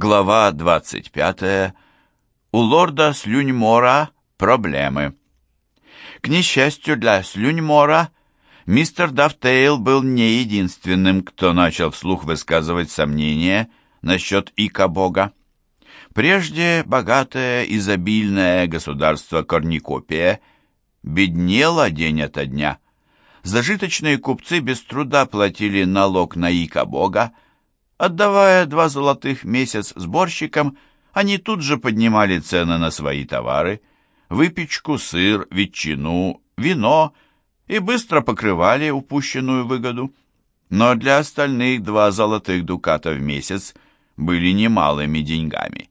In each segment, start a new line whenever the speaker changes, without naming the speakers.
Глава 25. У лорда Слюньмора проблемы. К несчастью для Слюньмора, мистер Дафтейл был не единственным, кто начал вслух высказывать сомнения насчет ика бога. Прежде богатое, изобильное государство Корникопия беднело день ото дня. Зажиточные купцы без труда платили налог на ика бога, Отдавая два золотых месяц сборщикам, они тут же поднимали цены на свои товары, выпечку, сыр, ветчину, вино и быстро покрывали упущенную выгоду. Но для остальных два золотых дуката в месяц были немалыми деньгами.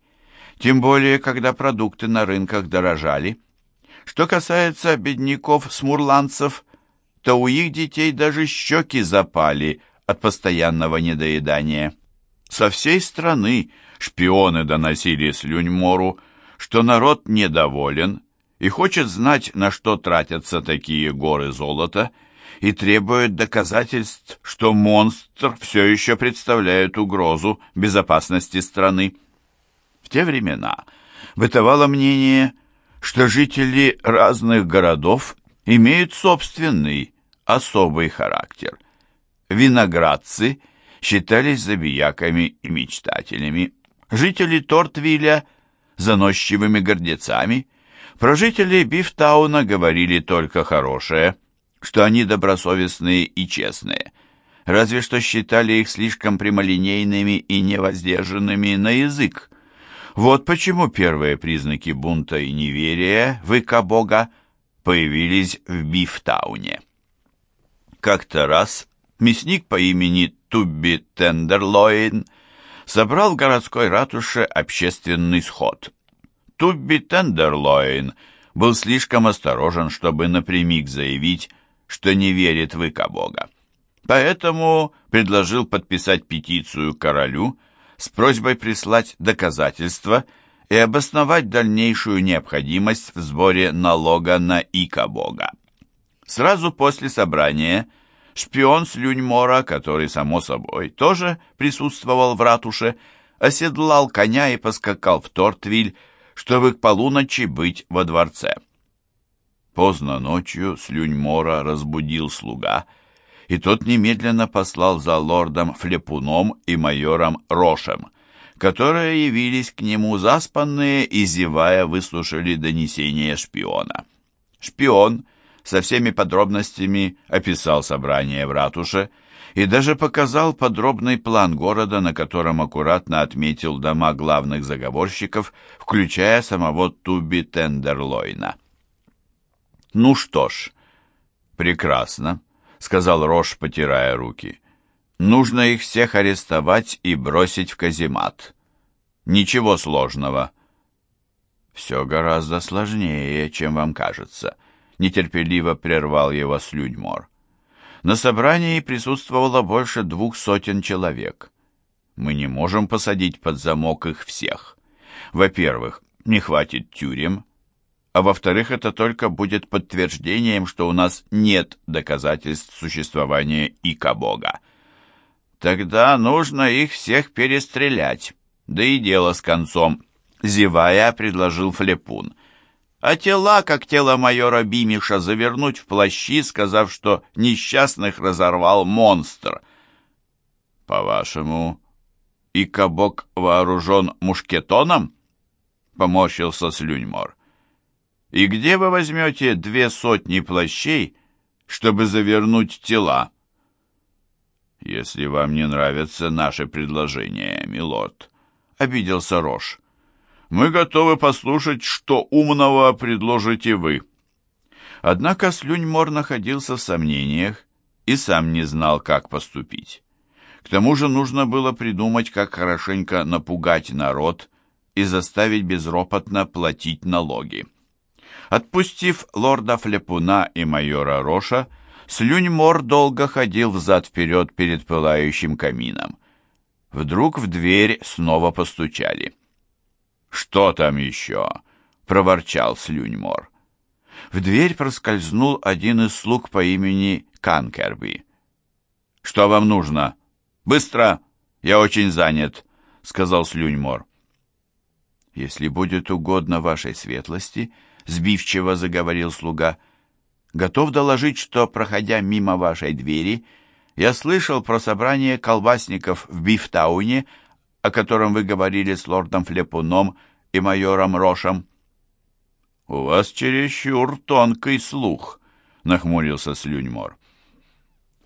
Тем более, когда продукты на рынках дорожали. Что касается бедняков-смурландцев, то у их детей даже щеки запали от постоянного недоедания. Со всей страны шпионы доносили Слюньмору, что народ недоволен и хочет знать, на что тратятся такие горы золота, и требует доказательств, что монстр все еще представляет угрозу безопасности страны. В те времена бытовало мнение, что жители разных городов имеют собственный, особый характер. Виноградцы – считались забияками и мечтателями, жители Тортвилля – заносчивыми гордецами, про жителей Бифтауна говорили только хорошее, что они добросовестные и честные, разве что считали их слишком прямолинейными и невоздержанными на язык. Вот почему первые признаки бунта и неверия в Ика-бога появились в Бифтауне. Как-то раз мясник по имени Тубби Тендерлоин собрал в городской ратуше общественный сход. Тубби Тендерлоин был слишком осторожен, чтобы напрямик заявить, что не верит в Ика-бога. Поэтому предложил подписать петицию королю с просьбой прислать доказательства и обосновать дальнейшую необходимость в сборе налога на Ика-бога. Сразу после собрания Шпион Слюньмора, который, само собой, тоже присутствовал в ратуше, оседлал коня и поскакал в Тортвиль, чтобы к полуночи быть во дворце. Поздно ночью Слюньмора разбудил слуга, и тот немедленно послал за лордом Флепуном и майором Рошем, которые явились к нему заспанные и, зевая, выслушали донесение шпиона. Шпион — со всеми подробностями описал собрание в ратуше и даже показал подробный план города, на котором аккуратно отметил дома главных заговорщиков, включая самого Туби Тендерлойна. «Ну что ж, прекрасно», — сказал Рош, потирая руки. «Нужно их всех арестовать и бросить в каземат. Ничего сложного». «Все гораздо сложнее, чем вам кажется», нетерпеливо прервал его Слюдьмор. На собрании присутствовало больше двух сотен человек. Мы не можем посадить под замок их всех. Во-первых, не хватит тюрем, а во-вторых, это только будет подтверждением, что у нас нет доказательств существования Ика-бога. Тогда нужно их всех перестрелять, да и дело с концом. Зевая, предложил Флепун а тела, как тело майора Бимиша, завернуть в плащи, сказав, что несчастных разорвал монстр. По-вашему, и кабок вооружен мушкетоном? Поморщился Слюньмор. И где вы возьмете две сотни плащей, чтобы завернуть тела? Если вам не нравятся наши предложения, милорд, обиделся Рош мы готовы послушать, что умного предложите вы». Однако Слюньмор находился в сомнениях и сам не знал, как поступить. К тому же нужно было придумать, как хорошенько напугать народ и заставить безропотно платить налоги. Отпустив лорда Флепуна и майора Роша, Слюньмор долго ходил взад-вперед перед пылающим камином. Вдруг в дверь снова постучали. «Что там еще?» — проворчал Слюньмор. В дверь проскользнул один из слуг по имени Канкерби. «Что вам нужно? Быстро! Я очень занят!» — сказал Слюньмор. «Если будет угодно вашей светлости», — сбивчиво заговорил слуга, — «готов доложить, что, проходя мимо вашей двери, я слышал про собрание колбасников в Бифтауне, о котором вы говорили с лордом Флепуном и майором Рошем». «У вас чересчур тонкий слух», — нахмурился Слюньмор.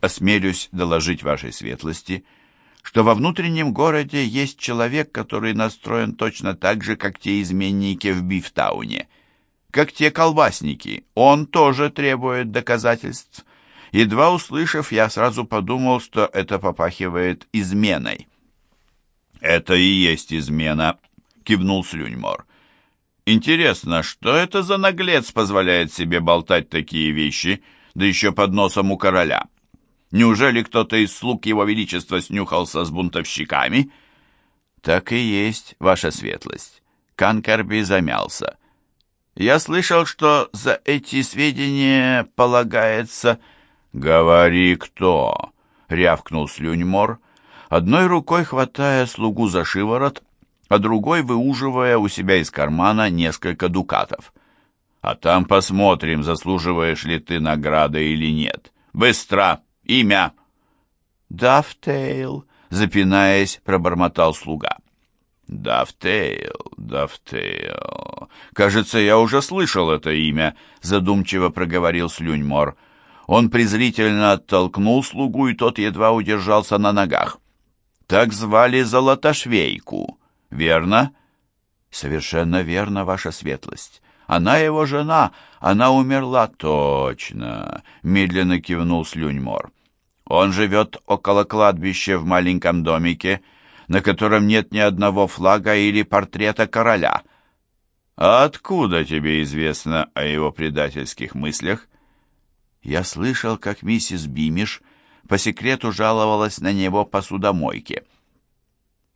«Осмелюсь доложить вашей светлости», — что во внутреннем городе есть человек, который настроен точно так же, как те изменники в Бифтауне. Как те колбасники, он тоже требует доказательств. Едва услышав, я сразу подумал, что это попахивает изменой. «Это и есть измена», — кивнул Слюньмор. «Интересно, что это за наглец позволяет себе болтать такие вещи, да еще под носом у короля?» Неужели кто-то из слуг его величества снюхался с бунтовщиками? Так и есть, ваша светлость. Канкарби замялся. Я слышал, что за эти сведения полагается... «Говори, кто?» — рявкнул Слюньмор, одной рукой хватая слугу за шиворот, а другой выуживая у себя из кармана несколько дукатов. «А там посмотрим, заслуживаешь ли ты награды или нет. Быстро!» Имя?»
«Дафтейл», — запинаясь, пробормотал слуга.
«Дафтейл, Дафтейл. Кажется, я уже слышал это имя», — задумчиво проговорил Слюньмор. Он презрительно оттолкнул слугу, и тот едва удержался на ногах. «Так звали Золотошвейку, верно?» «Совершенно верно, ваша светлость. Она его жена, она умерла точно, медленно кивнул Слюньмор. Он живет около кладбища в маленьком домике, на котором нет ни одного флага или портрета короля. А откуда тебе известно о его предательских мыслях? Я слышал, как миссис Бимиш по секрету жаловалась на него посудомойке.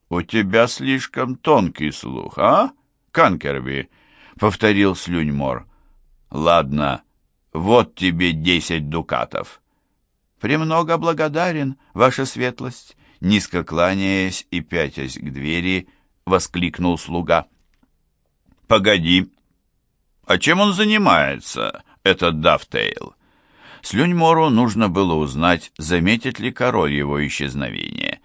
«У тебя слишком тонкий слух, а, Канкерби?» — повторил Слюньмор. «Ладно, вот тебе десять дукатов». «Премного благодарен, ваша светлость», — низко кланяясь и пятясь к двери, воскликнул слуга. «Погоди, а чем он занимается, этот Дафтейл?» Слюньмору нужно было узнать, заметит ли король его исчезновение.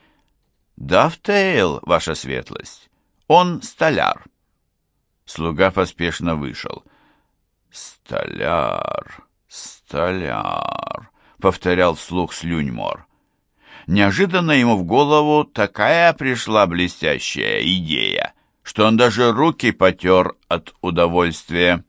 «Дафтейл, ваша светлость, он столяр». Слуга поспешно вышел. «Столяр, столяр», — повторял вслух Слюньмор. Неожиданно ему в голову такая пришла блестящая идея, что он даже руки потер от удовольствия.